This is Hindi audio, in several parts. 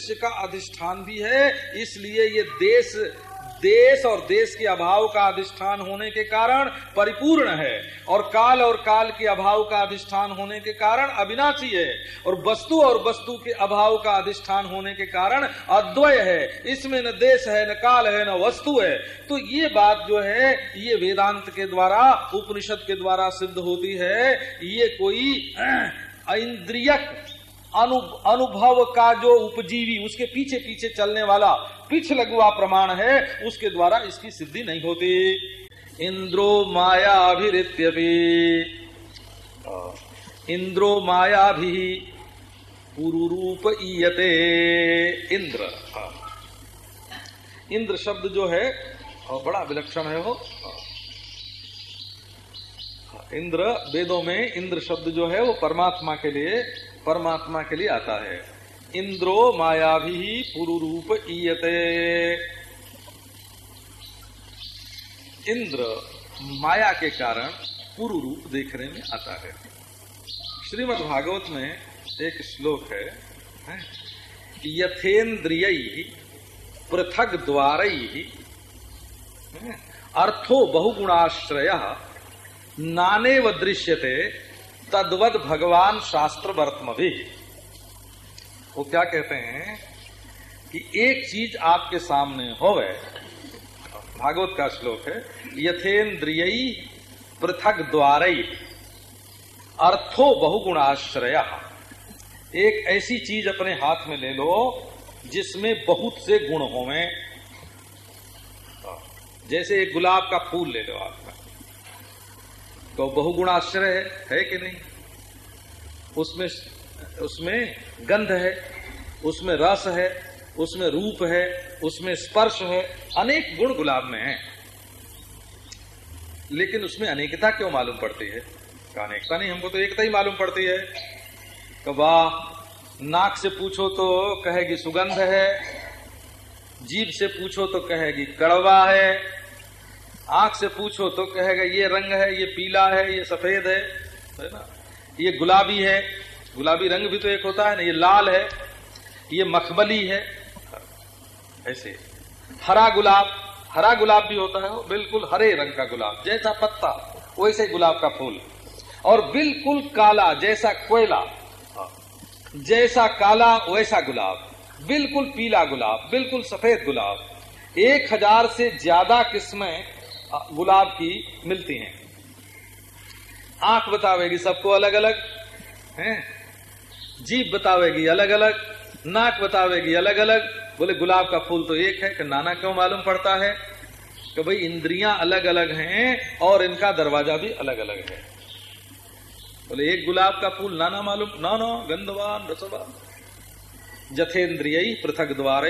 दृश्य का अधिष्ठान भी है, इसलिए ये देश देश और देश के अभाव का अधिष्ठान होने के कारण परिपूर्ण है। और काल और काल के अभाव का अधिष्ठान होने के कारण अविनाशी है। और वस्तु और वस्तु के अभाव का अधिष्ठान होने के कारण अद्वय है। इसमें न देश है, न काल है, न वस्तु है। तो ये बात जो है, ये वेदांत के द्वारा, उपनिषद के द्वारा सिद्ध होती है। ये कोई इंद्रियक अनु, अनुभव का जो उपजीवी उसके पीछे पीछे चलने वाला पिछ प्रमाण है उसके द्वारा इसकी सिद्धि नहीं होती। इंद्रो माया अभिरित्यपि इंद्रो माया भी पुरुरूप ईयते। इंद्र इंद्र शब्द जो है बड़ा विलक्षण है वो। इंद्र वेदों में इंद्र शब्द जो है वो परमात्मा के लिए परमात्मा के लिए आता है। इंद्रो माया भी पुरुरूप ईयते। इंद्र माया के कारण पुरु रूप देखने में आता है। श्रीमद् भागवत में एक श्लोक है, है? यथेन्द्रिय पृथक द्वार अर्थो बहुगुणाश्रय नाने व दृश्यते तद्वत भगवान शास्त्र वर्तम भी वो क्या कहते हैं कि एक चीज़ आपके सामने होवे, भागवत का श्लोक है, यथेन्द्रिय पृथक द्वार, अर्थो बहुगुणाश्रय। एक ऐसी चीज़ अपने हाथ में ले लो, जिसमें बहुत से गुण होवे। जैसे एक गुलाब का फूल ले लो आप। तो बहुगुणाश्रय है, है कि नहीं? उसमें उसमें गंध है उसमें रस है उसमें रूप है उसमें स्पर्श है अनेक गुण गुलाब में है। लेकिन उसमें अनेकता क्यों मालूम पड़ती है? अनेकता नहीं हमको तो एकता ही मालूम पड़ती है। वाह नाक से पूछो तो कहेगी सुगंध है जीभ से पूछो तो कहेगी कड़वा है आँख से पूछो तो कहेगा, ये रंग है, ये पीला है, ये सफ़ेद है। है ना? ये गुलाबी है। गुलाबी रंग भी तो एक होता है ना, ये लाल है, ये मखबली है। ऐसे। हरा गुलाब हरा गुलाब भी होता है, बिल्कुल हरे रंग का गुलाब, जैसा पत्ता, वैसे गुलाब का फूल। और बिल्कुल काला, जैसा कोयला जैसा काला, वैसा गुलाब, बिल्कुल पीला गुलाब, बिल्कुल सफ़ेद गुलाब। एक हज़ार से ज़्यादा किस्में गुलाब की मिलती हैं। आँख बतावेगी सबको अलग अलग हैं? जीप बतावेगी अलग अलग नाक बतावेगी अलग अलग बोले, गुलाब का फूल तो एक है, कि नाना क्यों मालूम पड़ता है? कि भाई, इंद्रियाँ अलग अलग हैं और इनका दरवाज़ा भी अलग अलग है। बोले, एक गुलाब का फूल नाना मालूम ना नो गंधवान, रसवान। जथेन्द्रिय पृथक द्वार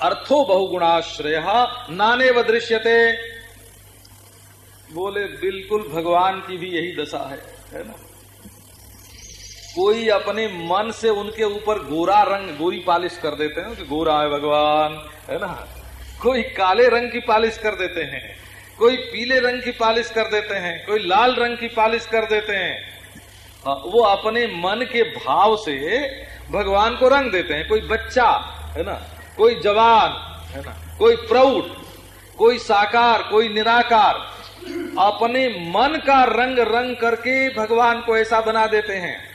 अर्थो बहुगुणाश्रय नाने व दृश्यते। बोले बिल्कुल भगवान की भी यही दशा है है ना? कोई अपने मन से उनके ऊपर गोरा रंग गोरी पालिश कर देते हैं कि गोरा है भगवान है ना? कोई काले रंग की पालिश कर देते हैं कोई पीले रंग की पालिश कर देते हैं कोई लाल रंग की पालिश कर देते हैं। हाँ, वो अपने मन के भाव से भगवान को रंग देते हैं। कोई बच्चा है ना? कोई जवान है ना? कोई प्रौढ़ कोई साकार कोई निराकार अपने मन का रंग रंग करके भगवान को ऐसा बना देते हैं।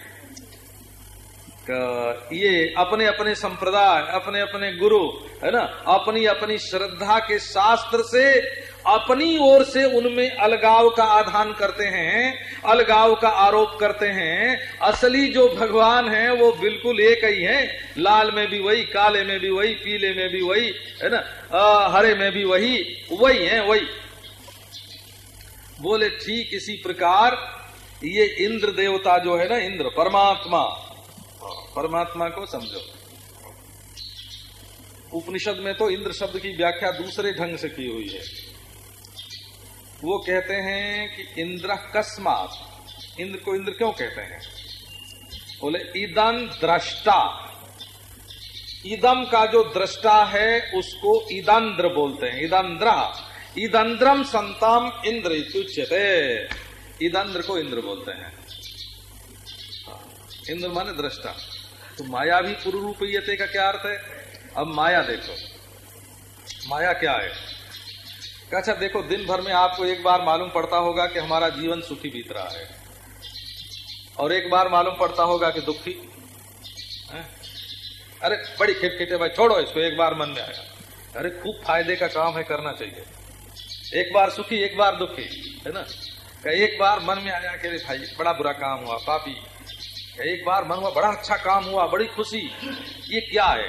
ये अपने अपने संप्रदाय अपने अपने गुरु है ना? अपनी अपनी श्रद्धा के शास्त्र से अपनी ओर से उनमें अलगाव का आधान करते हैं अलगाव का आरोप करते हैं। असली जो भगवान है वो बिल्कुल एक ही है। लाल में भी वही काले में भी वही पीले में भी वही है ना? आ, हरे में भी वही वही है वही। बोले, ठीक इसी प्रकार, ये इंद्र देवता जो है ना, इंद्र, परमात्मा। परमात्मा को समझो। उपनिषद में तो इंद्र शब्द की व्याख्या दूसरे ढंग से की हुई है। वो कहते हैं कि इंद्र कस्मात इंद्र को इंद्र क्यों कहते हैं? बोले इदम दृष्टा इदम का जो दृष्टा है, उसको इदंद्र बोलते हैं। इदंद्र। इदंद्रम संताम इंद्र इत्युच्यते इदंद्र को इंद्र बोलते हैं। हाँ, इंद्र माने दृष्टा। तो माया भी पुरुरूपीयते का क्या अर्थ है? अब माया देखो। माया क्या है? अच्छा देखो दिन भर में आपको एक बार मालूम पड़ता होगा कि हमारा जीवन सुखी बीत रहा है। और एक बार मालूम पड़ता होगा कि दुखी। है? अरे बड़ी खिटखिटे भाई छोड़ो इसको एक बार मन में आया। अरे खूब फ़ायदे का काम है करना चाहिए। एक बार सुखी, एक बार दुखी, है ना? एक बार मन में आया कि भाई, बड़ा बुरा काम हुआ, पापी। एक बार मन हुआ, बड़ा अच्छा काम हुआ, बड़ी खुशी। ये क्या है?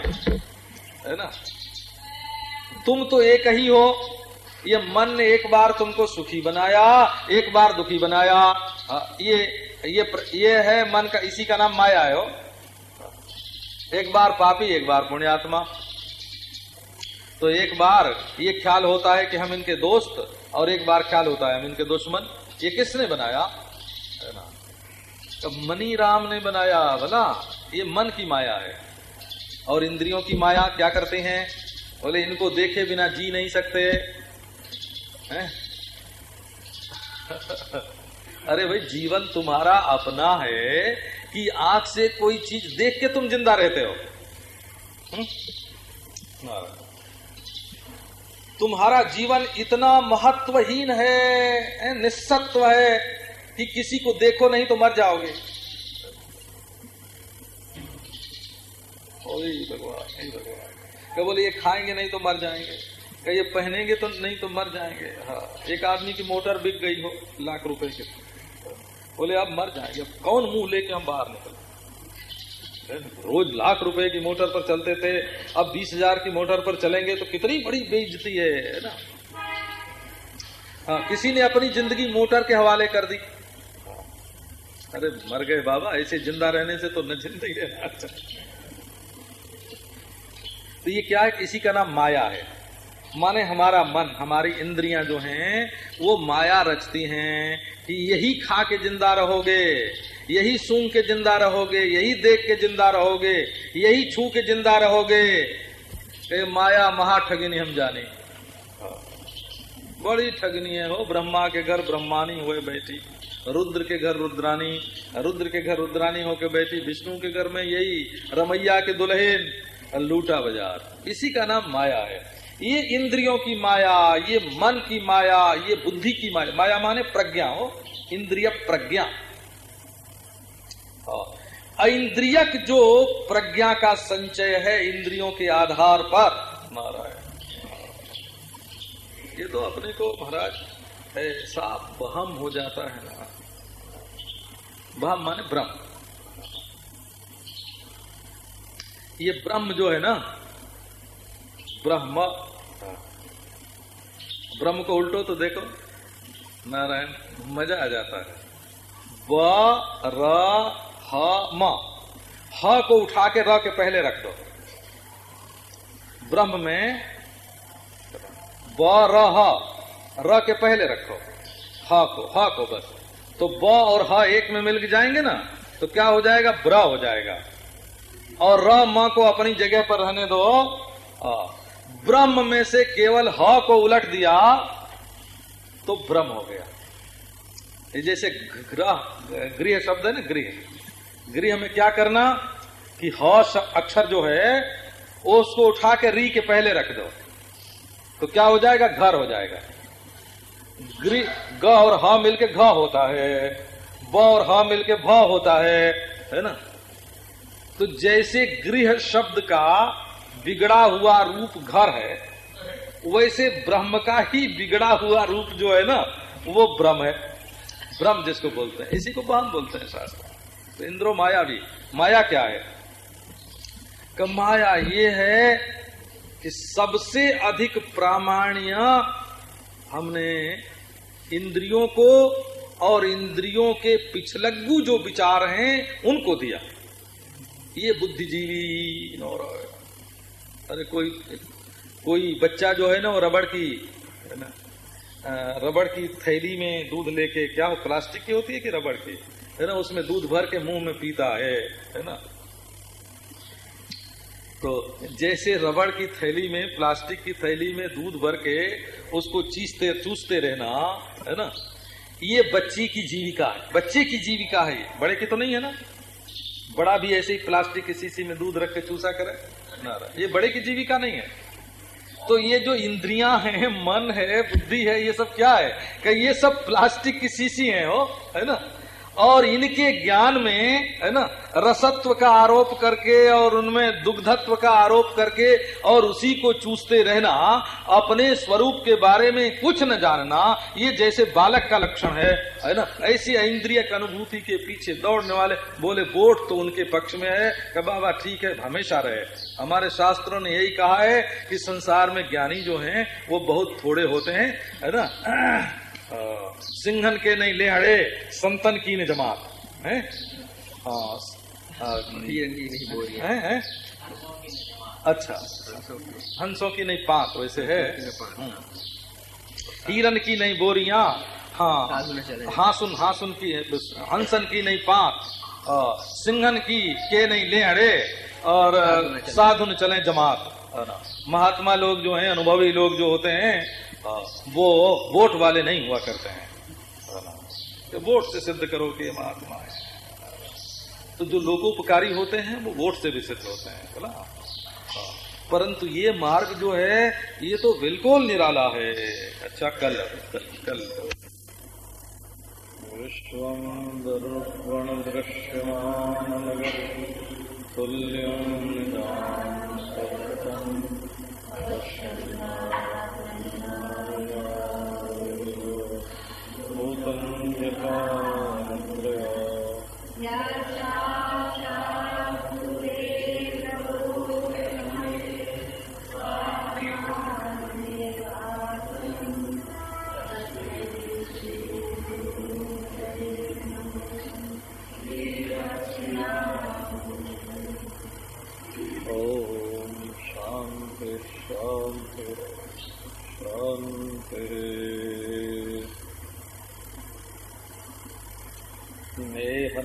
है ना? तुम तो एक ही हो। ये मन ने एक बार तुमको सुखी बनाया, एक बार दुखी बनाया। ये ये ये है मन का, इसी का नाम माया है, हो। एक बार पापी, एक बार पुण्यात्मा। तो एक बार ये ख्याल होता है कि हम इनके दोस्त, और एक बार ख्याल होता है हम इनके दुश्मन। ये किसने बनाया? है तो मनी राम ने बनाया बोला ये मन की माया है। और इंद्रियों की माया क्या करते हैं? बोले, इनको देखे बिना जी नहीं सकते। हैं? अरे भाई, जीवन तुम्हारा अपना है कि आँख से कोई चीज़ देख के तुम ज़िंदा रहते हो। हाँ। तुम्हारा जीवन इतना महत्वहीन है निस्सत्व है कि किसी को देखो नहीं तो मर जाओगे। भगवान भगवान। बोले, ये खाएँगे नहीं तो मर जाएँगे। क्या ये पहनेंगे तो नहीं तो मर जाएँगे। हाँ एक आदमी की मोटर बिक गई हो लाख रुपए के। बोले, अब मर जाएँगे। कौन मुँह लेके हम बाहर निकले रोज लाख रुपए की मोटर पर चलते थे, अब बीस हज़ार की मोटर पर चलेंगे तो कितनी बड़ी बेइज्जती है ना? हाँ किसी ने अपनी ज़िंदगी मोटर के हवाले कर दी। अरे, मर गए बाबा, ऐसे ज़िंदा रहने से तो न ज़िंदगी अच्छा तो ये क्या है, किसी का नाम माया है। माने हमारा मन, हमारी इंद्रियाँ जो हैं, वो माया रचती हैं कि यही खा के ज़िंदा रहोगे, यही सूंघ के ज़िंदा रहोगे, यही देख के ज़िंदा रहोगे, यही छू के ज़िंदा रहोगे। ए माया महा ठगिनी हम जाने। बड़ी ठगनी है हो ब्रह्मा के घर ब्रह्मानी हुए बैठी रुद्र के घर रुद्रानी, रुद्र के घर रुद्रानी होके बैठी विष्णु के घर में यही रमैया के दुल्हन, लूटा बाज़ार। इसी का नाम माया है। ये इंद्रियों की माया, ये मन की माया, ये बुद्धि की माया। माया माने प्रज्ञा, हो। इंद्रिय प्रज्ञा। इंद्रियक जो प्रज्ञा का संचय है इंद्रियों के आधार पर, नारायण। ये तो अपने को महाराज ऐसा बहम हो जाता है ना। बहम माने ब्रह्म। ये ब्रह्म जो है ना ब्रह्म। ब्रह्म को उल्टो तो देखो। नारायण, मज़ा आ जाता है। ब, र, ह, म। ह को उठा के र के पहले रख दो। ब्रह्म में ब, र, ह। र के पहले रखो। ह को ह को बस। तो ब और ह एक में मिल जाएँगे ना तो क्या हो जाएगा? ब्र हो जाएगा। और र, म को अपनी जगह पर रहने दो। ब्रह्म में से केवल ह को उलट दिया तो ब्रह्म हो गया। जैसे ग्रह, गृह शब्द है ना, गृह। गृह में क्या करना कि ह अक्षर जो है, उसको उठा के री के पहले रख दो। तो क्या हो जाएगा? घर हो जाएगा। गृह, ग और ह मिलके घ होता है, ब और ह मिलके भ होता है है ना? तो जैसे गृह शब्द का बिगड़ा हुआ रूप घर है, वैसे ब्रह्म का ही बिगड़ा हुआ रूप जो है ना, वो ब्रह्म है। ब्रह्म जिसको बोलते हैं, इसी को ब्रह्म बोलते हैं शास्त्र। तो इंद्रो माया भी, माया क्या है? कि माया ये है कि सबसे अधिक प्रामाण्य हमने इंद्रियों को और इंद्रियों के पिछलग्गू जो विचार हैं, उनको दिया। ये बुद्धिजीवी अरे कोई कोई बच्चा जो है ना वो रबड़ की, है ना रबड़ की थैली में दूध लेके, क्या वो प्लास्टिक की होती है कि रबड़ की? है ना, उसमें दूध भर के मुँह में पीता है है ना? तो जैसे रबड़ की थैली में, प्लास्टिक की थैली में दूध भर के उसको चीसते, चूसते रहना, है ना? ये बच्ची की जीविका है, बच्चे की जीविका है बड़े की तो नहीं है ना? बड़ा भी ऐसे ही प्लास्टिक की शीशी में दूध रख के चूसा करे। ना ये बड़े की जीविका नहीं है। तो ये जो इंद्रियाँ हैं, मन है, बुद्धि है, ये सब क्या है? कि ये सब प्लास्टिक की शीशी है, हो? है ना? और इनके ज्ञान में, है ना, रसत्व का आरोप करके और उनमें दुग्धत्व का आरोप करके और उसी को चूसते रहना, अपने स्वरूप के बारे में कुछ न जानना, ये जैसे बालक का लक्षण है है ना, ऐसी इंद्रिय अनुभूति के पीछे दौड़ने वाले बोले वोट तो उनके पक्ष में है। कि बाबा, ठीक है, हमेशा रहे। हमारे शास्त्रों ने यही कहा है कि संसार में ज्ञानी जो हैं, वो बहुत थोड़े होते हैं, है ना सिंहन के नहीं ले हड़े संतन की ने जमात है। है, है? अच्छा। हंसों की नहीं पात वैसे है। हम्म। हिरन की नहीं बोरिया हाँ। हासुन हासुन की हंसन की नहीं पात सिंहन की के नहीं ले हड़े और साधुन चले। जमात। महात्मा लोग जो हैं अनुभवी लोग जो होते हैं वो वोट वाले नहीं हुआ करते हैं। तो वोट से सिद्ध करो कि महात्मा है। तो जो लोगोपकारी होते हैं वो वोट से भी सिद्ध होते हैं बोला? परंतु ये मार्ग जो है ये तो बिल्कुल निराला है। अच्छा कल कल, कल। विश्वं दर्पणदृश्यमानगरं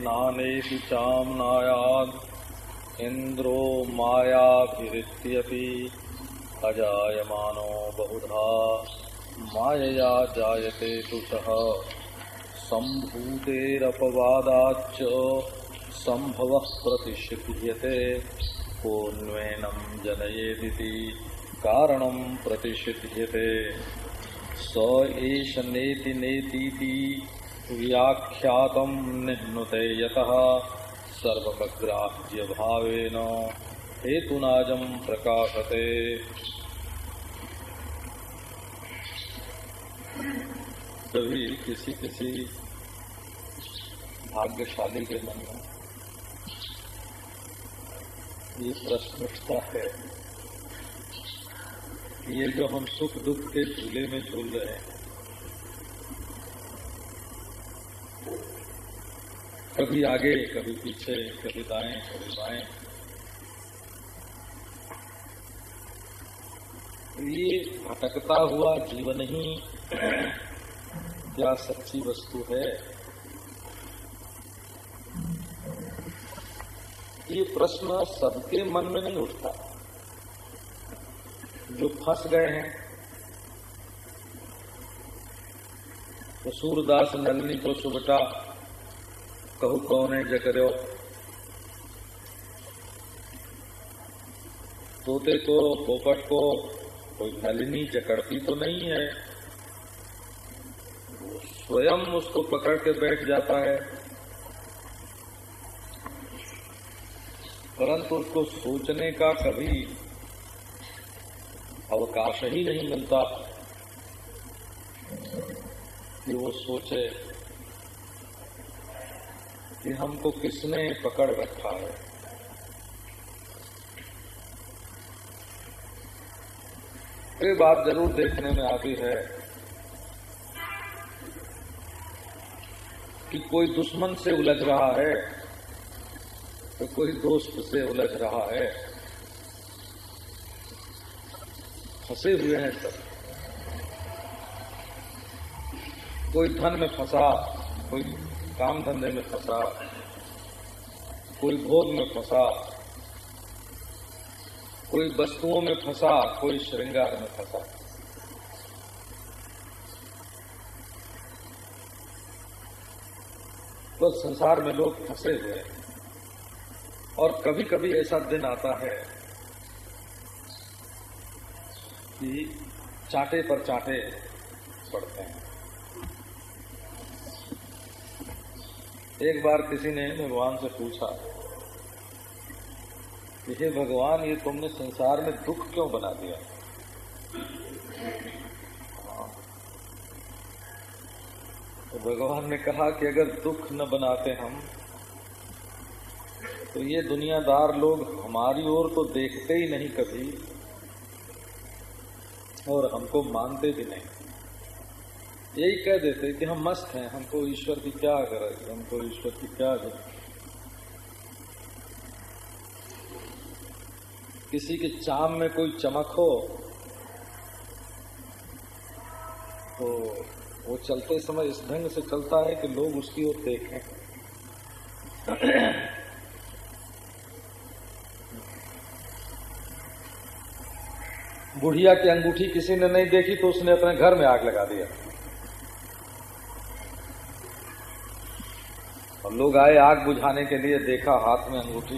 नेहनानेऽपि चाम्नायाद् इन्द्रो मायाभिरित्यपि अजायमानो बहुधा। मायया जायते तु सः सम्भूतेरपवादाच्च सम्भवः प्रतिषिध्यते कोऽन्वेनं जनयेदिति कारणं प्रतिषिध्यते स एष नेति नेतीति व्याख्यातम निहनुते यतः सर्वग्राह्य भावेन हेतुनाजम प्रकाशते। कभी किसी किसी भाग्यशाली के मन में ये प्रश्न उठता है ये जो हम सुख दुख के झूले में झूल रहे हैं कभी आगे, कभी पीछे, कभी दाएँ, कभी बाएँ। ये भटकता हुआ जीवन ही क्या सच्ची वस्तु है? ये प्रश्न सबके मन में नहीं उठता। जो फंस गए हैं तो सूरदास नलनी को सुबटा कहू, कौन है जकरो तोते को, पोपट को कोई नलिनी जकड़ती तो नहीं है। स्वयं उसको पकड़ के बैठ जाता है। परंतु उसको सोचने का कभी अवकाश ही नहीं मिलता कि वो सोचे कि हमको किसने पकड़ रखा है? ये बात ज़रूर देखने में आती है कि कोई दुश्मन से उलझ रहा है तो कोई दोस्त से उलझ रहा है। फंसे हुए हैं सब। कोई धन में फंसा, कोई काम धंधे में फंसा, कोई भोग में फंसा, कोई वस्तुओं में फंसा, कोई श्रृंगार में फंसा। तो संसार में लोग फंसे हुए हैं और कभी कभी ऐसा दिन आता है कि चाटे पर चाटे पड़ते हैं। एक बार किसी ने भगवान से पूछा कि हे भगवान, ये तुमने संसार में दुख क्यों बना दिया? तो भगवान ने कहा कि अगर दुख न बनाते हम तो ये दुनियादार लोग हमारी ओर तो देखते ही नहीं कभी और हमको मानते भी नहीं। यही कह देते कि हम मस्त हैं, हमको ईश्वर की क्या गरज हमको ईश्वर की क्या गरज किसी के चाम में कोई चमक हो तो वो चलते समय इस ढंग से चलता है कि लोग उसकी ओर देखें। बुढ़िया की अंगूठी किसी ने नहीं देखी तो उसने अपने घर में आग लगा दिया। और लोग आए आग बुझाने के लिए, देखा हाथ में अंगूठी।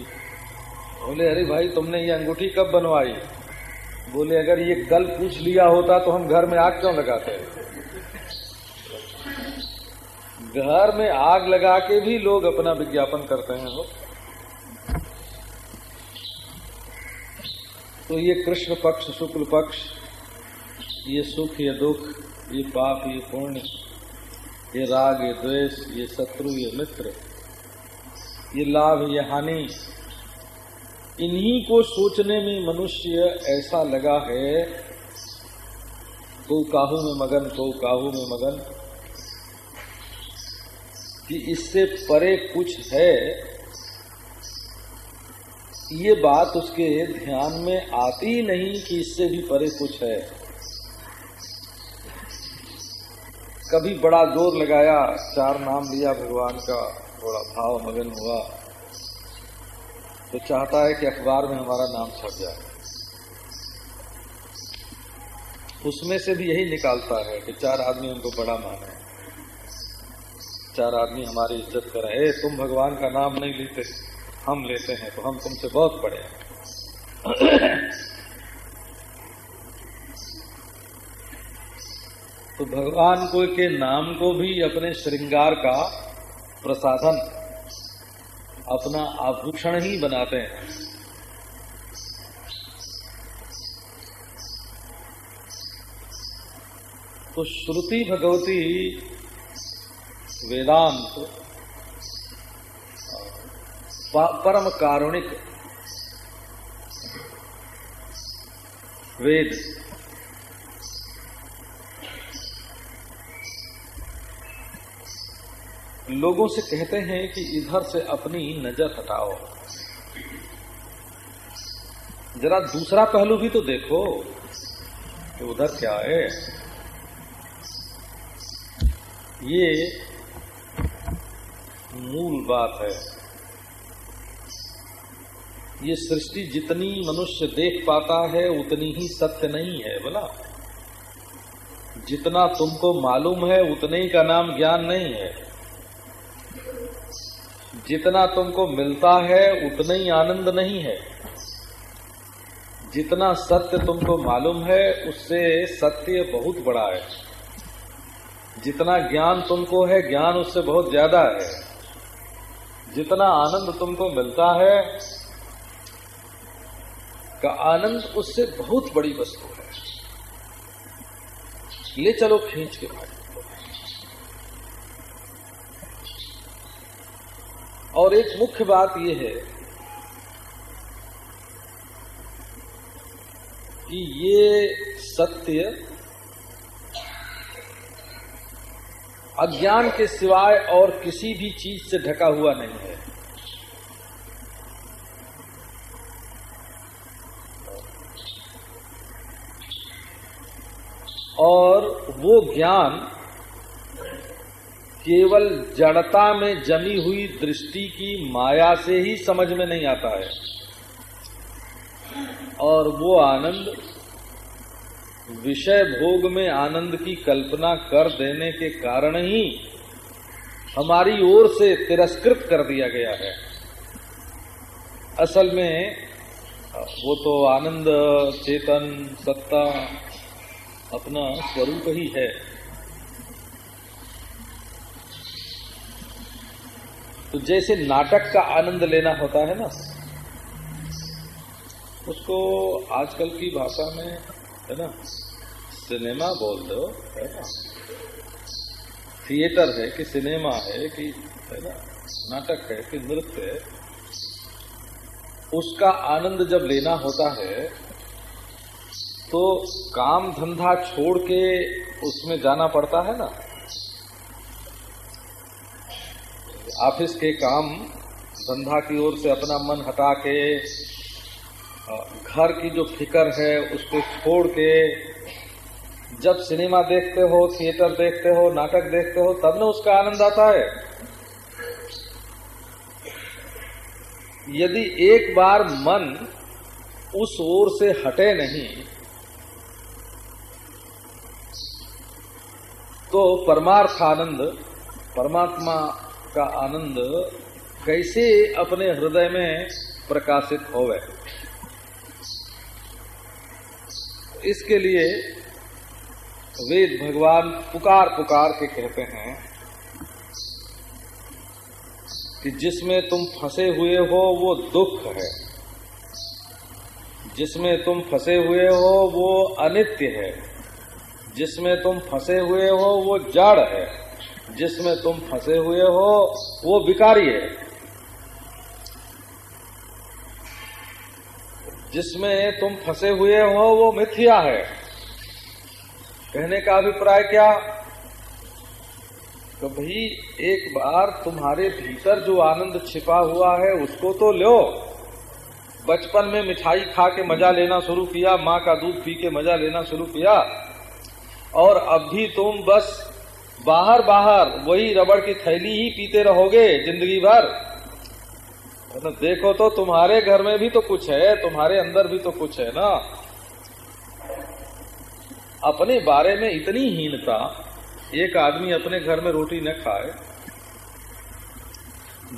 बोले, अरे भाई, तुमने ये अंगूठी कब बनवाई? बोले, अगर ये गल पूछ लिया होता तो हम घर में आग क्यों लगाते? घर में आग लगा के भी लोग अपना विज्ञापन करते हैं वो। तो ये कृष्ण पक्ष, शुक्ल पक्ष, ये सुख, ये दुख, ये पाप, ये पुण्य ये राग, ये द्वेष, ये शत्रु, ये मित्र, ये लाभ, ये हानि, इन्हीं को सोचने में मनुष्य ऐसा लगा है तो काहू में मगन तो काहू में मगन, कि इससे परे कुछ है। ये बात उसके ध्यान में आती नहीं कि इससे भी परे कुछ है। कभी बड़ा ज़ोर लगाया, चार नाम लिया भगवान का, थोड़ा भाव मगन हुआ। तो चाहता है कि अखबार में हमारा नाम छप जाए। उसमें से भी यही निकालता है कि चार आदमी उनको बड़ा माने। चार आदमी हमारी इज़्ज़त करें। ए, तुम भगवान का नाम नहीं लेते, हम लेते हैं तो हम तुमसे बहुत बड़े हैं। तो भगवान को के नाम को भी अपने श्रृंगार का प्रसाधन, अपना आभूषण ही बनाते हैं। तो श्रुति भगवती वेदांत परम कारुणिक वेद। लोगों से कहते हैं कि इधर से अपनी नज़र हटाओ। जरा दूसरा पहलू भी तो देखो कि उधर क्या है। ये मूल बात है। ये सृष्टि जितनी मनुष्य देख पाता है, उतनी ही सत्य नहीं है, बोला। जितना तुमको मालूम है, उतने ही का नाम ज्ञान नहीं है। जितना तुमको मिलता है, उतना ही आनंद नहीं है। जितना सत्य तुमको मालूम है, उससे सत्य बहुत बड़ा है। जितना ज्ञान तुमको है, ज्ञान उससे बहुत ज़्यादा है। जितना आनंद तुमको मिलता है, का आनंद उससे बहुत बड़ी वस्तु है। ले चलो खींच के भाई और एक मुख्य बात यह है कि ये सत्य अज्ञान के सिवाय और किसी भी चीज़ से ढका हुआ नहीं है। और वो ज्ञान केवल जड़ता में जमी हुई दृष्टि की माया से ही समझ में नहीं आता है। और वो आनंद, विषय भोग में आनंद की कल्पना कर देने के कारण ही हमारी ओर से तिरस्कृत कर दिया गया है। असल में, वो तो आनंद, चेतन, सत्ता, अपना स्वरूप ही है। तो जैसे नाटक का आनंद लेना होता है ना, उसको आजकल की भाषा में, है ना, सिनेमा बोल दो है ना। थिएटर है कि सिनेमा है कि, है ना, नाटक है कि नृत्य है, उसका आनंद जब लेना होता है तो काम धंधा छोड़ के उसमें जाना पड़ता है ना। ऑफ़िस के काम धंधा की ओर से अपना मन हटा के घर की जो फिकर है उसको छोड़ के जब सिनेमा देखते हो, थिएटर देखते हो, नाटक देखते हो, तब न उसका आनंद आता है। यदि एक बार मन उस ओर से हटे नहीं तो परमार्थ आनंद, परमात्मा का आनंद कैसे अपने हृदय में प्रकाशित होवे। इसके लिए वेद भगवान पुकार पुकार के कहते हैं कि जिसमें तुम फंसे हुए हो, वो दुख है। जिसमें तुम फंसे हुए हो, वो अनित्य है। जिसमें तुम फंसे हुए हो, वो जड़ है। जिसमें तुम फंसे हुए हो, वो विकारी है। जिसमें तुम फंसे हुए हो, वो मिथ्या है। कहने का अभिप्राय क्या? तो एक बार तुम्हारे भीतर जो आनंद छिपा हुआ है, उसको तो लो। बचपन में मिठाई खा के मज़ा लेना शुरू किया, माँ का दूध पी के मज़ा लेना शुरू किया, और अब भी तुम बस बाहर बाहर वही रबड़ की थैली ही पीते रहोगे ज़िंदगी भर। तो देखो तो तुम्हारे घर में भी तो कुछ है, तुम्हारे अंदर भी तो कुछ है ना। अपने बारे में इतनी हीनता, एक आदमी अपने घर में रोटी न खाए,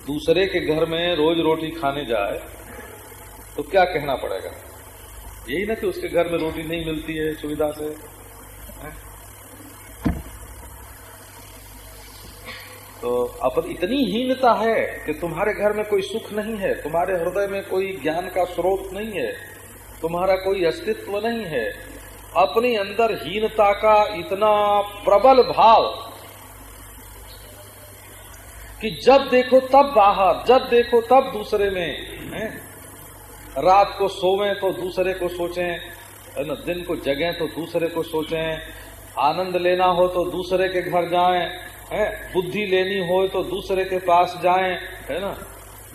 दूसरे के घर में रोज रोटी खाने जाए तो क्या कहना पड़ेगा? यही ना कि उसके घर में रोटी नहीं मिलती है सुविधा से। तो अपन इतनी हीनता है कि तुम्हारे घर में कोई सुख नहीं है, तुम्हारे हृदय में कोई ज्ञान का स्रोत नहीं है, तुम्हारा कोई अस्तित्व नहीं है अपने अंदर हीनता का इतना प्रबल भाव कि जब देखो तब बाहर, जब देखो तब दूसरे में, है? रात को सोवें तो दूसरे को सोचें न दिन को जगें तो दूसरे को सोचें, आनंद लेना हो तो दूसरे के घर जाएँ है? बुद्धि लेनी हो तो दूसरे के पास जाएँ, है ना?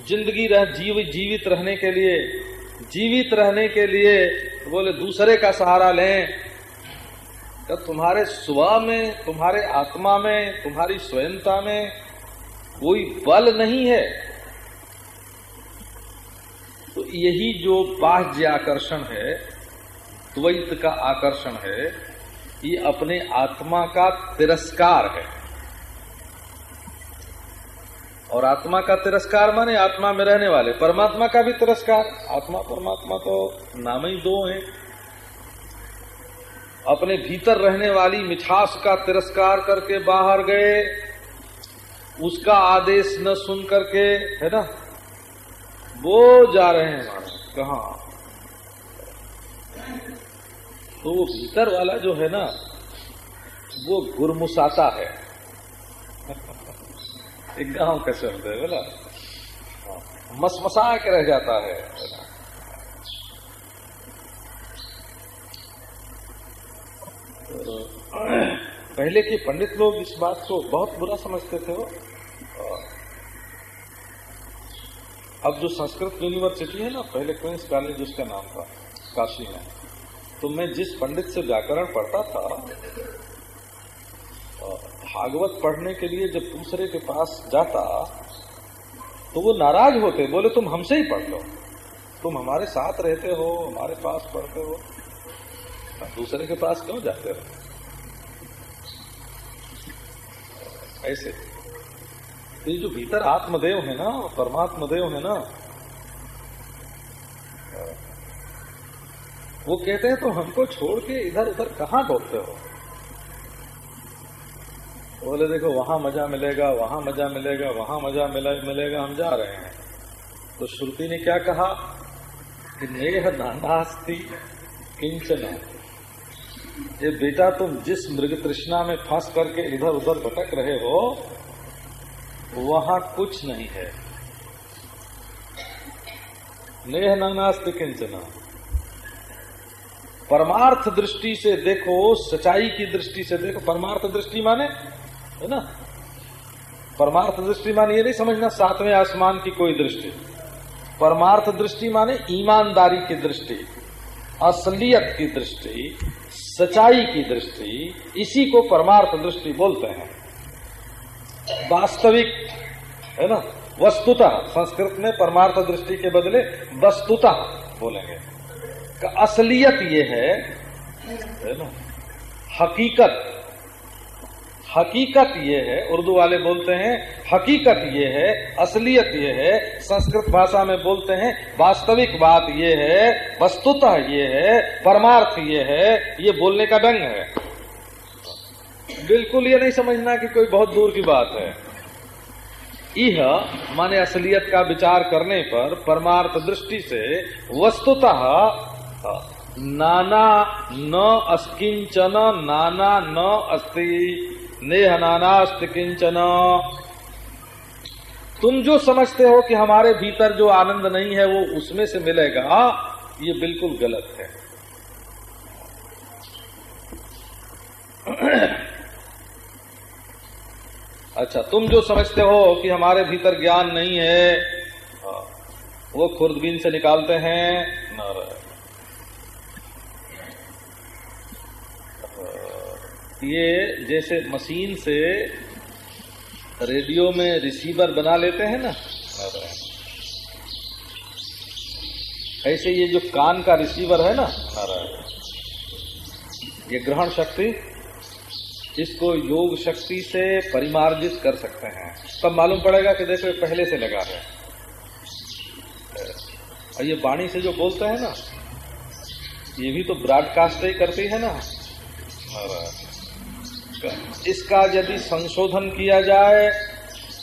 ज़िंदगी रह, जीव, जीवित रहने के लिए, जीवित रहने के लिए बोले, दूसरे का सहारा लें। तो तुम्हारे स्व में, तुम्हारे आत्मा में, तुम्हारी स्वयंता में कोई बल नहीं है तो यही जो बाह्य आकर्षण है, द्वैत का आकर्षण है, ये अपने आत्मा का तिरस्कार है। और आत्मा का तिरस्कार माने आत्मा में रहने वाले। परमात्मा का भी तिरस्कार। आत्मा परमात्मा तो नाम ही दो हैं। अपने भीतर रहने वाली मिठास का तिरस्कार करके बाहर गए। उसका आदेश न सुन करके, है ना? वो जा रहे हैं कहा? तो वो भीतर वाला जो है ना, वो गुरमुसाता है। एक गाँव का शब्द है, बोला। मसमसा के रह जाता है। पहले के पंडित लोग इस बात को बहुत बुरा समझते थे वो। अब जो संस्कृत यूनिवर्सिटी है ना, पहले क्वींस कॉलेज उसका नाम था, काशी में। तो मैं जिस पंडित से व्याकरण पढ़ता था भागवत पढ़ने के लिए जब दूसरे के पास जाता तो वो नाराज़ होते, बोले, तुम हमसे ही पढ़ लो। तुम हमारे साथ रहते हो, हमारे पास पढ़ते हो। दूसरे के पास क्यों जाते हो? ऐसे। ये जो भीतर आत्मदेव है ना, परमात्मदेव है ना, वो कहते हैं तो हमको छोड़ के इधर उधर कहाँ डोबते हो? बोले देखो वहाँ मज़ा मिलेगा वहाँ मज़ा मिलेगा वहाँ मज़ा मिले, मिलेगा हम जा रहे हैं। तो श्रुति ने क्या कहा? कि नेह नानास्ती किंचना ये बेटा तुम जिस मृग तृष्णा में फंस करके इधर उधर भटक रहे हो वहाँ कुछ नहीं है। नेह नानास्त किंचना। परमार्थ दृष्टि से देखो सच्चाई की दृष्टि से देखो। परमार्थ दृष्टि माने? है ना? परमार्थ दृष्टि माने ये नहीं समझना सातवें आसमान की कोई दृष्टि। परमार्थ दृष्टि माने ईमानदारी की दृष्टि, असलियत की दृष्टि, सच्चाई की दृष्टि, इसी को परमार्थ दृष्टि बोलते हैं। वास्तविक, है ना? वस्तुता, संस्कृत में परमार्थ दृष्टि के बदले वस्तुता बोलेंगे। असलियत ये है है ना? हकीकत हकीकत ये है, उर्दू वाले बोलते हैं, हकीकत ये है, असलियत ये है, संस्कृत भाषा में बोलते हैं, वास्तविक बात ये है, वस्तुतः ये है, परमार्थ ये है, ये बोलने का ढंग है। बिल्कुल ये नहीं समझना कि कोई बहुत दूर की बात है। यह माने असलियत का विचार करने पर परमार्थ दृष्टि से वस्तुतः, नाना न अस्किंचन, नाना न अस्ति। नेह नानास्त किंचन तुम जो समझते हो कि हमारे भीतर जो आनंद नहीं है वो उसमें से मिलेगा ये बिल्कुल गलत है। अच्छा तुम जो समझते हो कि हमारे भीतर ज्ञान नहीं है हाँ, वो खुर्दबीन से निकालते हैं नारायण। ये जैसे मशीन से रेडियो में रिसीवर बना लेते हैं ना। ऐसे ये जो कान का रिसीवर है ना, ये ग्रहण शक्ति, इसको योग शक्ति से परिमार्जित कर सकते हैं। तब मालूम पड़ेगा कि देखो पहले से लगा है। और ये वाणी से जो बोलते हैं ना, ये भी तो ब्रॉडकास्ट ही करती है ना। इसका यदि संशोधन किया जाए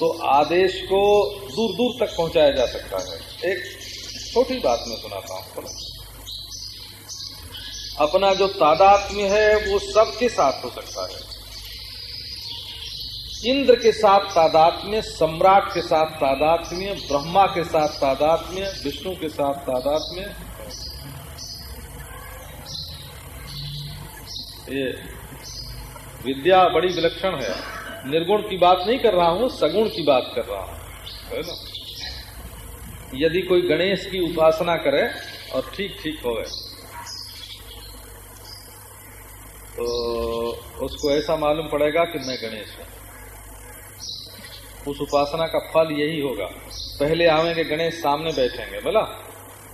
तो आदेश को दूर दूर तक पहुँचाया जा सकता है। एक छोटी बात मैं सुनाता हूँ अपना जो तादात्म्य है, वो सबके साथ हो सकता है। इंद्र के साथ तादात्म्य, सम्राट के साथ तादात्म्य, ब्रह्मा के साथ तादात्म्य, विष्णु के साथ तादात्म्य। ये विद्या बड़ी विलक्षण है। निर्गुण की बात नहीं कर रहा हूँ, सगुण की बात कर रहा हूँ। है ना? यदि कोई गणेश की उपासना करे और ठीक ठीक हो गए तो उसको ऐसा मालूम पड़ेगा कि मैं गणेश हूँ। उस उपासना का फल यही होगा। पहले आवेंगे, गणेश सामने बैठेंगे, बोला।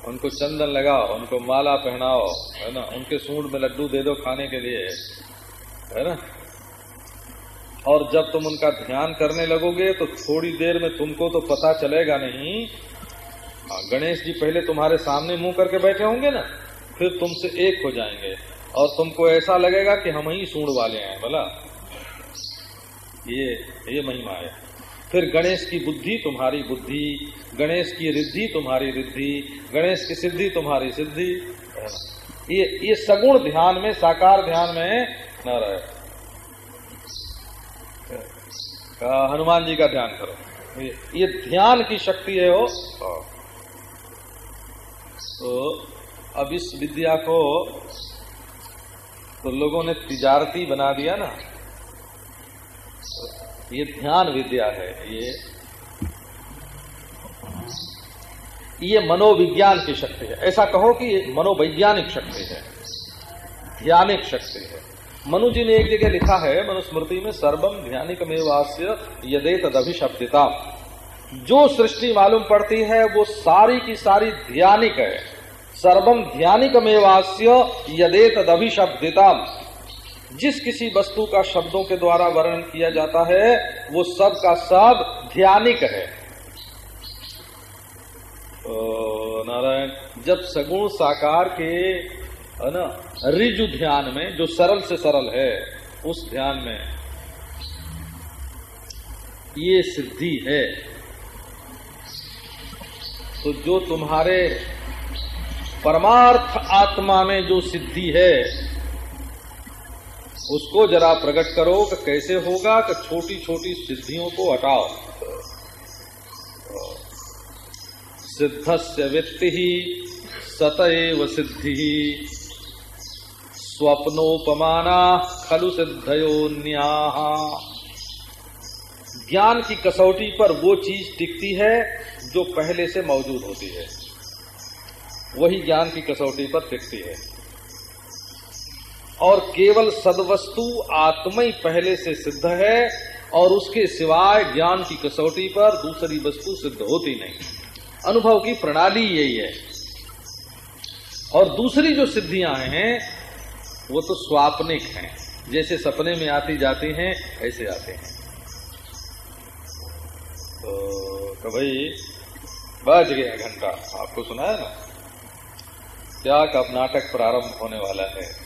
उनको चंदन लगाओ, उनको माला पहनाओ, है ना? उनके सूंड में लड्डू दे दो खाने के लिए, है ना? और जब तुम उनका ध्यान करने लगोगे तो थोड़ी देर में तुमको तो पता चलेगा नहीं। हाँ, गणेश जी पहले तुम्हारे सामने मुँह करके बैठे होंगे ना फिर तुमसे एक हो जाएँगे। और तुमको ऐसा लगेगा कि हम ही सूढ़ वाले हैं बोला ये ये महिमा है। फिर गणेश की बुद्धि तुम्हारी बुद्धि गणेश की रिद्धि तुम्हारी रिद्धि गणेश की सिद्धि तुम्हारी सिद्धि। ये ये सगुण ध्यान में साकार ध्यान में न रहे। हनुमान जी का ध्यान करो। ये ध्यान की शक्ति है वो। तो अब इस विद्या को तो लोगों ने तिजारती बना दिया ना। ये ध्यान विद्या है ये। ये मनोविज्ञान की शक्ति है। ऐसा कहो कि मनोवैज्ञानिक शक्ति है ध्यानिक शक्ति है। मनु जी ने एक जगह लिखा है, मनुस्मृति में सर्वम ध्यानिकमेवास्य यदे तदभिशब्दिता जो सृष्टि मालूम पड़ती है, वो सारी की सारी ध्यानिक है। सर्वम ध्यानिकमेवास्य यदे तदभिशब्दिता जिस किसी वस्तु का शब्दों के द्वारा वर्णन किया जाता है, वो सब का सब ध्यानिक है। नारायण, जब सगुण साकार के है ना? रिजु ध्यान में, जो सरल से सरल है, उस ध्यान में ये सिद्धि है। तो जो तुम्हारे परमार्थ आत्मा में जो सिद्धि है, उसको जरा प्रकट करो कि कैसे होगा कि छोटी छोटी सिद्धियों को हटाओ। सिद्धस्य व्यक्ति ही सतएव सिद्धि। स्वप्नोपमाना खलु सिद्धयोन्या। ज्ञान की कसौटी पर वो चीज़ टिकती है जो पहले से मौजूद होती है। वही ज्ञान की कसौटी पर टिकती है। और केवल सदवस्तु आत्मा ही पहले से सिद्ध है और उसके सिवाय ज्ञान की कसौटी पर दूसरी वस्तु सिद्ध होती नहीं। अनुभव की प्रणाली यही है। और दूसरी जो सिद्धियाँ हैं वो तो स्वाप्निक हैं। जैसे सपने में आती जाती हैं ऐसे आते हैं। तो, तो भाई बज गया घंटा। आपको सुना है ना? क्या कब नाटक प्रारंभ होने वाला है।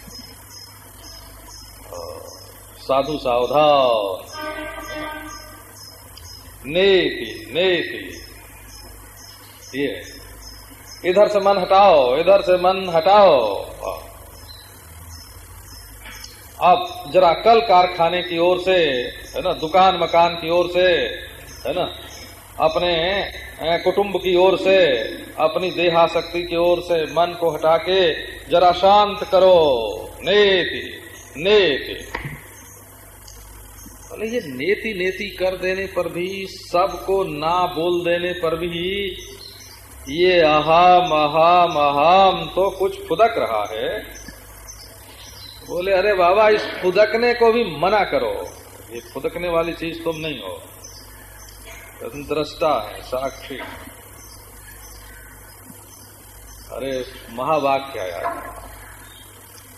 साधु सावधान। नेति नेति। ये इधर से मन हटाओ इधर से मन हटाओ। अब जरा कल कारखाने की ओर से, है ना, दुकान मकान की ओर से, है ना, अपने कुटुंब की ओर से, अपनी देहाशक्ति की ओर से मन को हटा के जरा शांत करो। नेति नेति। बोले ये नेति नेति कर देने पर भी, सबको ना बोल देने पर भी, ये अहाम अहाम, अहम तो कुछ फुदक रहा है। बोले, अरे बाबा, इस फुदकने को भी मना करो। ये फुदकने वाली चीज़ तुम नहीं हो। दृष्टा है, साक्षी। अरे महावाक्य यार।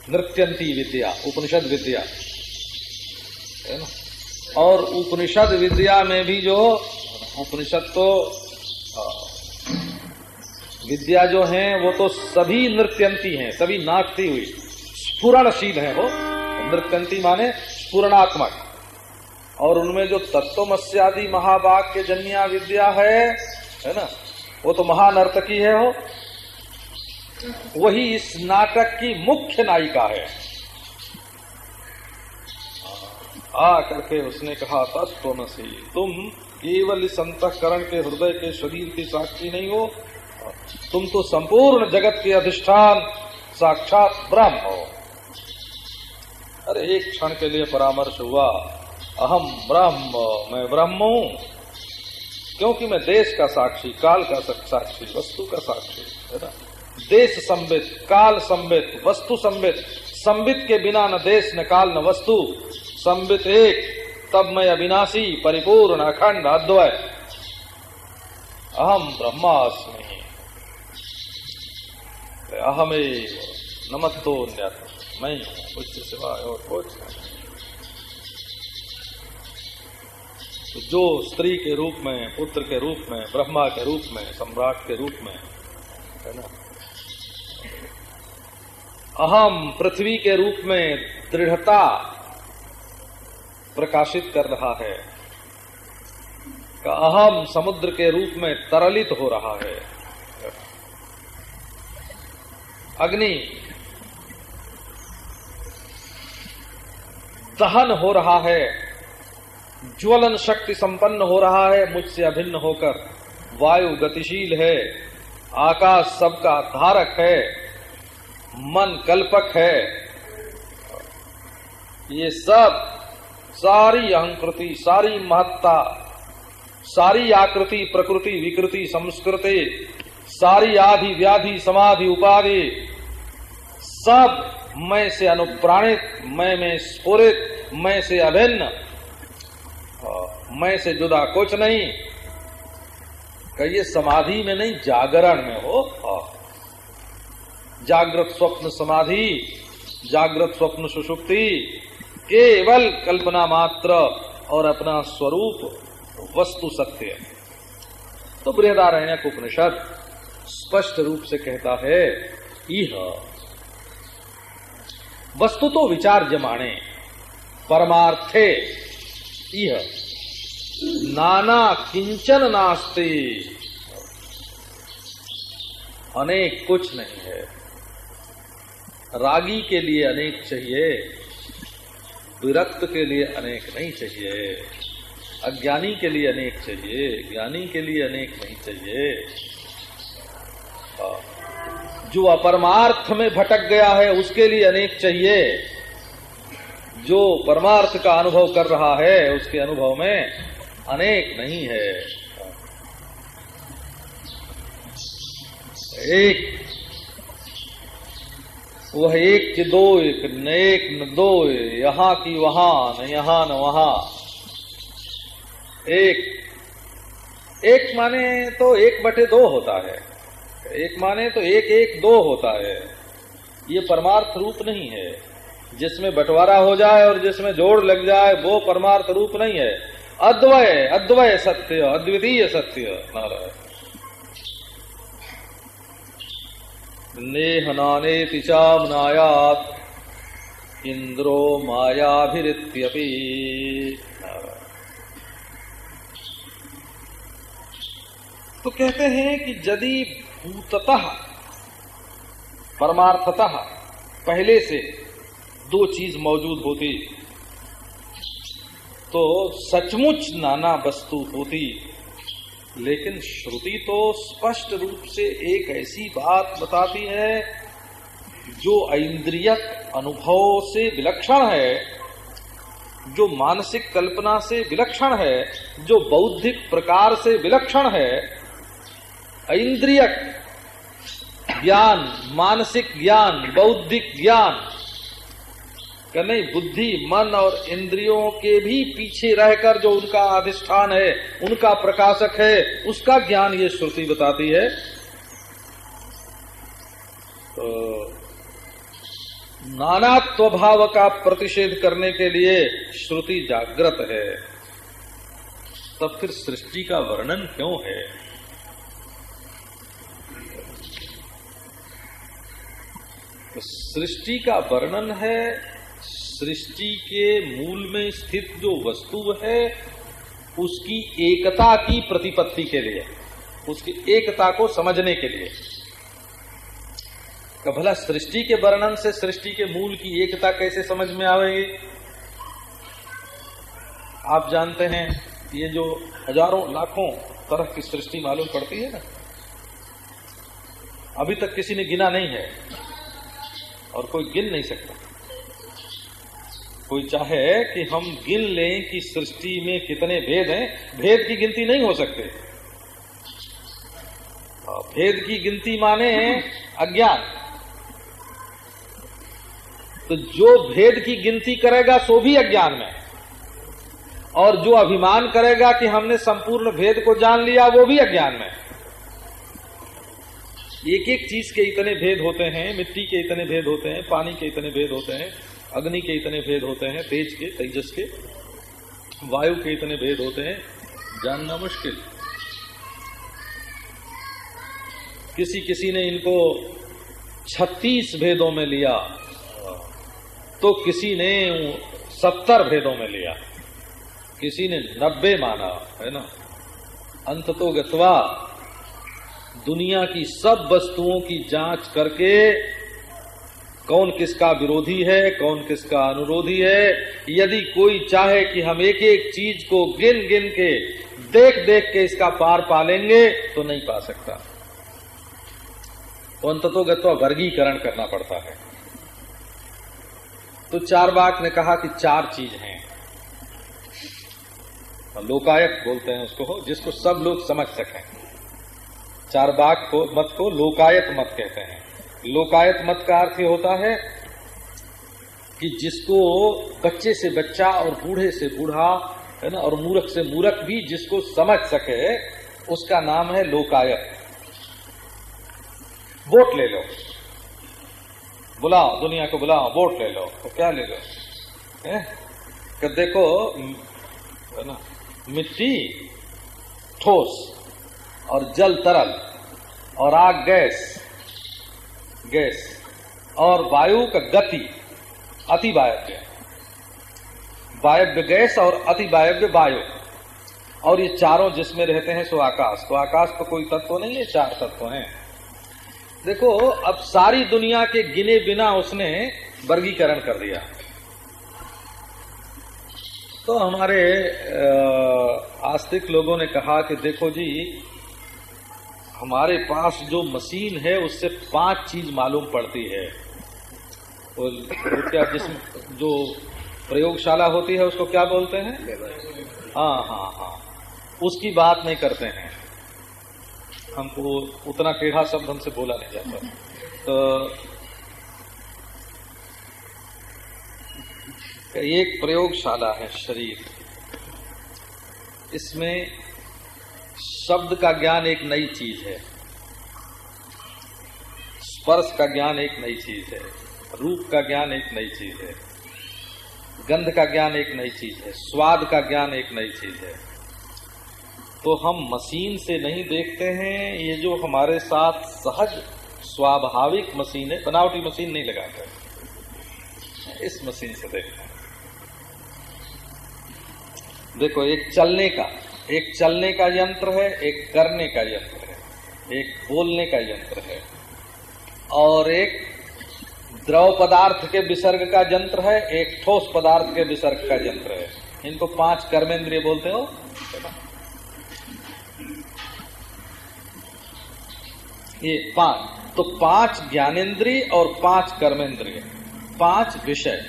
नृत्यंती विद्या, उपनिषद विद्या। है ना? और उपनिषद विद्या में भी जो, उपनिषद तो विद्या जो है, वो तो सभी नृत्यंती हैं, सभी नाचती हुई। स्फुरणशील है वो। नृत्यंती माने स्फुरणात्मक और उनमें जो तत्वमस्यादि के जन्या विद्या है है ना, वो तो महानर्तकी है हो वही इस नाटक की मुख्य नायिका है। आ करके उसने कहा तत्वमसी तुम केवल इस अंतकरण के हृदय के शरीर की साक्षी नहीं हो। तुम तो संपूर्ण जगत के अधिष्ठान, साक्षात ब्रह्म हो। अरे एक क्षण के लिए परामर्श हुआ, अहम ब्रह्म, मैं ब्रह्म हूँ। क्योंकि मैं देश का साक्षी, काल का साक्षी, वस्तु का साक्षी, है ना? देश संबित, काल संबित, वस्तु संबित। संबित के बिना न देश, न काल, न वस्तु। संबित एक, तब मैं अविनाशी, परिपूर्ण, अखंड अद्वय अहम ब्रह्मास्मि। अहमे नमत्तो मैं कुछ सिवाय और कुछ तो जो स्त्री के रूप में, पुत्र के रूप में, ब्रह्मा के रूप में, सम्राट के रूप में, है ना? अहम पृथ्वी के रूप में दृढ़ता प्रकाशित कर रहा है। का अहम समुद्र के रूप में तरलित हो रहा है। अग्नि दहन हो रहा है। ज्वलन शक्ति संपन्न हो रहा है, मुझसे अभिन्न होकर। वायु गतिशील है। आकाश सबका धारक है। मन कल्पक है। ये सब सारी अहंकृति, सारी महत्ता, सारी आकृति, प्रकृति, विकृति, संस्कृति, सारी आधि व्याधि, समाधि, उपाधि, सब मैं से अनुप्राणित, मैं में स्फुरित, मैं से अभिन्न। मैं से जुदा कुछ नहीं। कहिए, समाधि में नहीं, जागरण में हो। जागृत स्वप्न समाधि, जागृत स्वप्न सुषुप्ति, केवल कल्पना मात्र और अपना स्वरूप वस्तु सत्य। तो बृहदारण्यक उपनिषद स्पष्ट रूप से कहता है यह वस्तु तो विचार जमाने परमार्थे यह नाना किंचन नास्ते। अनेक कुछ नहीं है। रागी के लिए अनेक चाहिए, विरक्त के लिए अनेक नहीं चाहिए, अज्ञानी के लिए अनेक चाहिए, ज्ञानी के लिए अनेक नहीं चाहिए। हाँ। जो अपरमार्थ में भटक गया है, उसके लिए अनेक चाहिए। जो परमार्थ का अनुभव कर रहा है, उसके अनुभव में अनेक नहीं है। एक। वह एक के दो, एक न एक न दो, यहाँ की वहाँ, न यहाँ न वहाँ। एक। एक माने तो एक बटे दो होता है। एक माने तो एक एक दो होता है। ये परमार्थ रूप नहीं है। जिसमें बंटवारा हो जाए और जिसमें जोड़ लग जाए, वो परमार्थ रूप नहीं है। अद्वय अद्वय सत्य, अद्वितीय सत्य, नारायण। नेहनाने चामनायात इंद्रो मायाभिरित्यपि तो कहते हैं कि यदि भूततः, परमार्थतः, पहले से दो चीज़ मौजूद होती। तो सचमुच नाना वस्तु होती, लेकिन श्रुति तो स्पष्ट रूप से एक ऐसी बात बताती है, जो इंद्रियक अनुभव से विलक्षण है, जो मानसिक कल्पना से विलक्षण है, जो बौद्धिक प्रकार से विलक्षण है। इंद्रियक ज्ञान, मानसिक ज्ञान, बौद्धिक ज्ञान। कि नहीं, बुद्धि, मन और इंद्रियों के भी पीछे रहकर जो उनका अधिष्ठान है, उनका प्रकाशक है, उसका ज्ञान ये श्रुति बताती है। तो नानात्व भाव का प्रतिषेध करने के लिए श्रुति जागृत है। तब फिर सृष्टि का वर्णन क्यों है? सृष्टि का वर्णन है, सृष्टि के मूल में स्थित जो वस्तु है, उसकी एकता की प्रतिपत्ति के लिए, उसकी एकता को समझने के लिए। का भला सृष्टि के वर्णन से सृष्टि के मूल की एकता कैसे समझ में आवेगी आप जानते हैं, ये जो हज़ारों, लाखों तरह की सृष्टि मालूम पड़ती है ना? अभी तक किसी ने गिना नहीं है। और कोई गिन नहीं सकता। कोई चाहे कि हम गिन लें कि सृष्टि में कितने भेद हैं, भेद की गिनती नहीं हो सकते। भेद की गिनती माने अज्ञान। तो जो भेद की गिनती करेगा, सो भी अज्ञान में। और जो अभिमान करेगा कि हमने संपूर्ण भेद को जान लिया, वो भी अज्ञान में। एक एक चीज़ के इतने भेद होते हैं, मिट्टी के इतने भेद होते हैं, पानी के इतने भेद होते हैं, अग्नि के इतने भेद होते हैं, तेज के, तेजस के, वायु के इतने भेद होते हैं, जानना मुश्किल। किसी किसी ने इनको 36 भेदों में लिया तो किसी ने 70 भेदों में लिया। किसी ने 90 माना, है ना? अंत तो गतवा दुनिया की सब वस्तुओं की जाँच करके कौन किसका विरोधी है, कौन किसका अनुरोधी है। यदि कोई चाहे कि हम एक एक चीज़ को गिन गिन के देख देख के इसका पार पालेंगे तो नहीं पा सकता। तो वर्गीकरण करना पड़ता है। तो चार बाग ने कहा कि चार चीज़ हैं। लोकायत बोलते हैं उसको, जिसको सब लोग समझ सकें। चार बाग को मत को लोकायत मत कहते हैं। लोकायत मत का अर्थ होता है कि जिसको बच्चे से बच्चा और बूढ़े से बूढ़ा, है ना, और मूर्ख से मूर्ख भी जिसको समझ सके, उसका नाम है लोकायत। वोट ले लो। बुलाओ, दुनिया को बुलाओ, वोट ले लो। तो क्या ले लो? देखो, है ना, मिट्टी, ठोस और जल तरल और आग गैस गैस और वायु का गति अति वायव्य वायव्य गैस और अति वायव्य वायु। और ये चारों जिसमें रहते हैं सो आकाश। तो आकाश तो कोई तत्व नहीं है, चार तत्व हैं। देखो, अब सारी दुनिया के गिने बिना उसने वर्गीकरण कर दिया। तो हमारे आस्तिक लोगों ने कहा कि देखो जी हमारे पास जो मशीन है, उससे पाँच चीज़ मालूम पड़ती है। तो क्या जिसमें जो प्रयोगशाला होती है, उसको क्या बोलते हैं? हाँ हाँ हाँ। उसकी बात नहीं करते हैं। हमको उतना टेढ़ा शब्द हमसे बोला नहीं जाता। तो एक प्रयोगशाला है शरीर। इसमें शब्द का ज्ञान एक नई चीज़ है। स्पर्श का ज्ञान एक नई चीज़ है। रूप का ज्ञान एक नई चीज़ है। गंध का ज्ञान एक नई चीज़ है। स्वाद का ज्ञान एक नई चीज़ है। तो हम मशीन से नहीं देखते हैं, ये जो हमारे साथ सहज, स्वाभाविक मशीन है बनावटी मशीन नहीं लगाते। इस मशीन से देखते हैं। देखो, एक चलने का एक चलने का यंत्र है, एक करने का यंत्र है, एक बोलने का यंत्र है। और एक द्रव पदार्थ के विसर्ग का यंत्र है, एक ठोस पदार्थ के विसर्ग का यंत्र है। इनको पाँच कर्मेंद्रिय बोलते हो? ये पाँच। तो पाँच ज्ञानेन्द्रिय और पाँच कर्मेंद्रिय, पाँच विषय।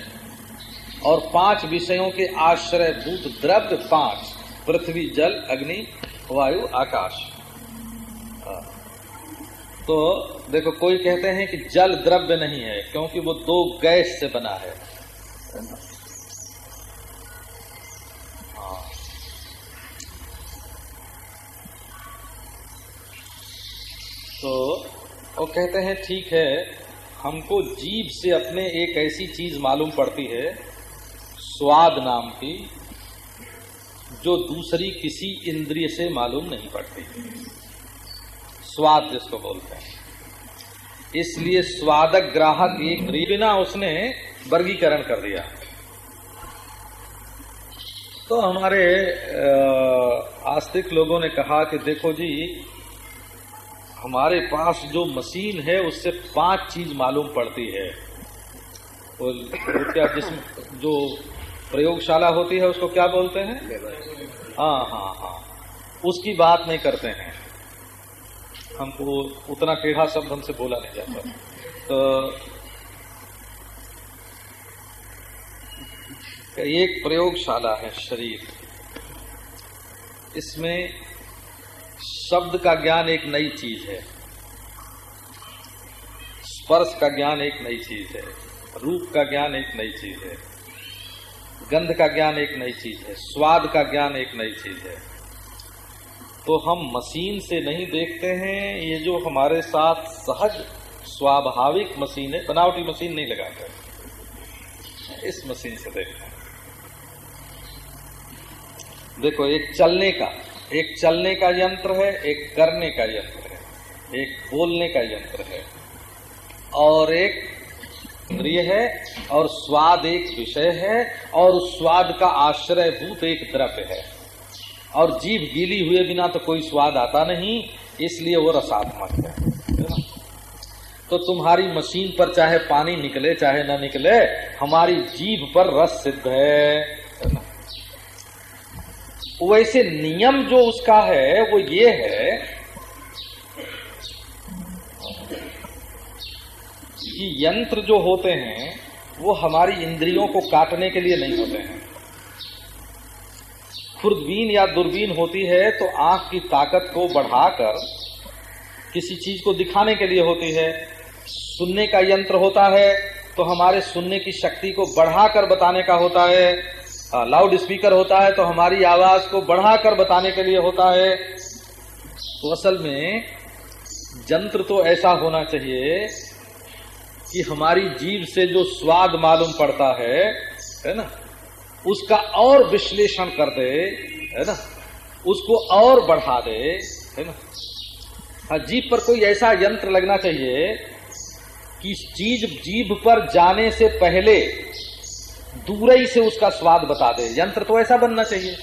और पाँच विषयों के आश्रय भूत द्रव्य पाँच। पृथ्वी, जल, अग्नि, वायु, आकाश। हाँ। तो देखो, कोई कहते हैं कि जल द्रव्य नहीं है, क्योंकि वो दो गैस से बना है। तो वो कहते हैं, ठीक है, हमको जीव से अपने एक ऐसी चीज़ मालूम पड़ती है, स्वाद नाम की जो दूसरी किसी इंद्रिय से मालूम नहीं पड़ती। स्वाद जिसको बोलते हैं। इसलिए स्वादक ग्राहक एक बिना उसने वर्गीकरण कर दिया। तो हमारे आस्तिक लोगों ने कहा कि देखो जी, हमारे पास जो मशीन है, उससे पाँच चीज़ मालूम पड़ती है। तो क्या जिसमें जो प्रयोगशाला होती है, उसको क्या बोलते हैं? हाँ हाँ हाँ। उसकी बात नहीं करते हैं। हमको उतना टेढ़ा शब्द हमसे बोला नहीं जाता। तो एक प्रयोगशाला है शरीर। इसमें शब्द का ज्ञान एक नई चीज़ है। स्पर्श का ज्ञान एक नई चीज़ है। रूप का ज्ञान एक नई चीज़ है। गंध का ज्ञान एक नई चीज़ है, स्वाद का ज्ञान एक नई चीज़ है। तो हम मशीन से नहीं देखते हैं, ये जो हमारे साथ सहज, स्वाभाविक मशीन है बनावटी मशीन नहीं लगाते। इस मशीन से देखते हैं। देखो, एक चलने का, एक चलने का यंत्र है, एक करने का यंत्र है, एक बोलने का यंत्र है, और एक इंद्रिय है और स्वाद एक विषय है और उस स्वाद का आश्रय भूत एक द्रव्य है। और जीव गीली हुए बिना तो कोई स्वाद आता नहीं, इसलिए वो रसात्मक है। तो तुम्हारी मशीन पर चाहे पानी निकले, चाहे न निकले, हमारी जीव पर रस सिद्ध है। वैसे नियम जो उसका है, वो ये है कि यंत्र जो होते हैं, वो हमारी इंद्रियों को काटने के लिए नहीं होते हैं। खुर्दबीन या दूरबीन होती है तो आँख की ताकत को बढ़ाकर किसी चीज़ को दिखाने के लिए होती है। सुनने का यंत्र होता है तो हमारे सुनने की शक्ति को बढ़ाकर बताने का होता है। लाउड स्पीकर होता है तो हमारी आवाज़ को बढ़ाकर बताने के लिए होता है। तो असल में यंत्र तो ऐसा होना चाहिए कि हमारी जीव से जो स्वाद मालूम पड़ता है है ना, उसका और विश्लेषण कर दे, है ना, उसको और बढ़ा दे, है ना। हाँ जीभ पर कोई ऐसा यंत्र लगना चाहिए कि चीज़ जीभ पर जाने से पहले दूर ही से उसका स्वाद बता दे। यंत्र तो ऐसा बनना चाहिए।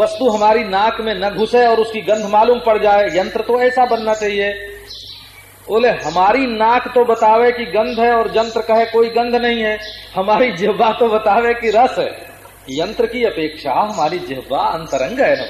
वस्तु हमारी नाक में न घुसे और उसकी गंध मालूम पड़ जाए, यंत्र तो ऐसा बनना चाहिए। बोले, हमारी नाक तो बतावे कि गंध है और यंत्र कहे कोई गंध नहीं है। हमारी जिह्वा तो बतावे कि रस है। यंत्र की अपेक्षा हमारी जिह्वा अंतरंग है ना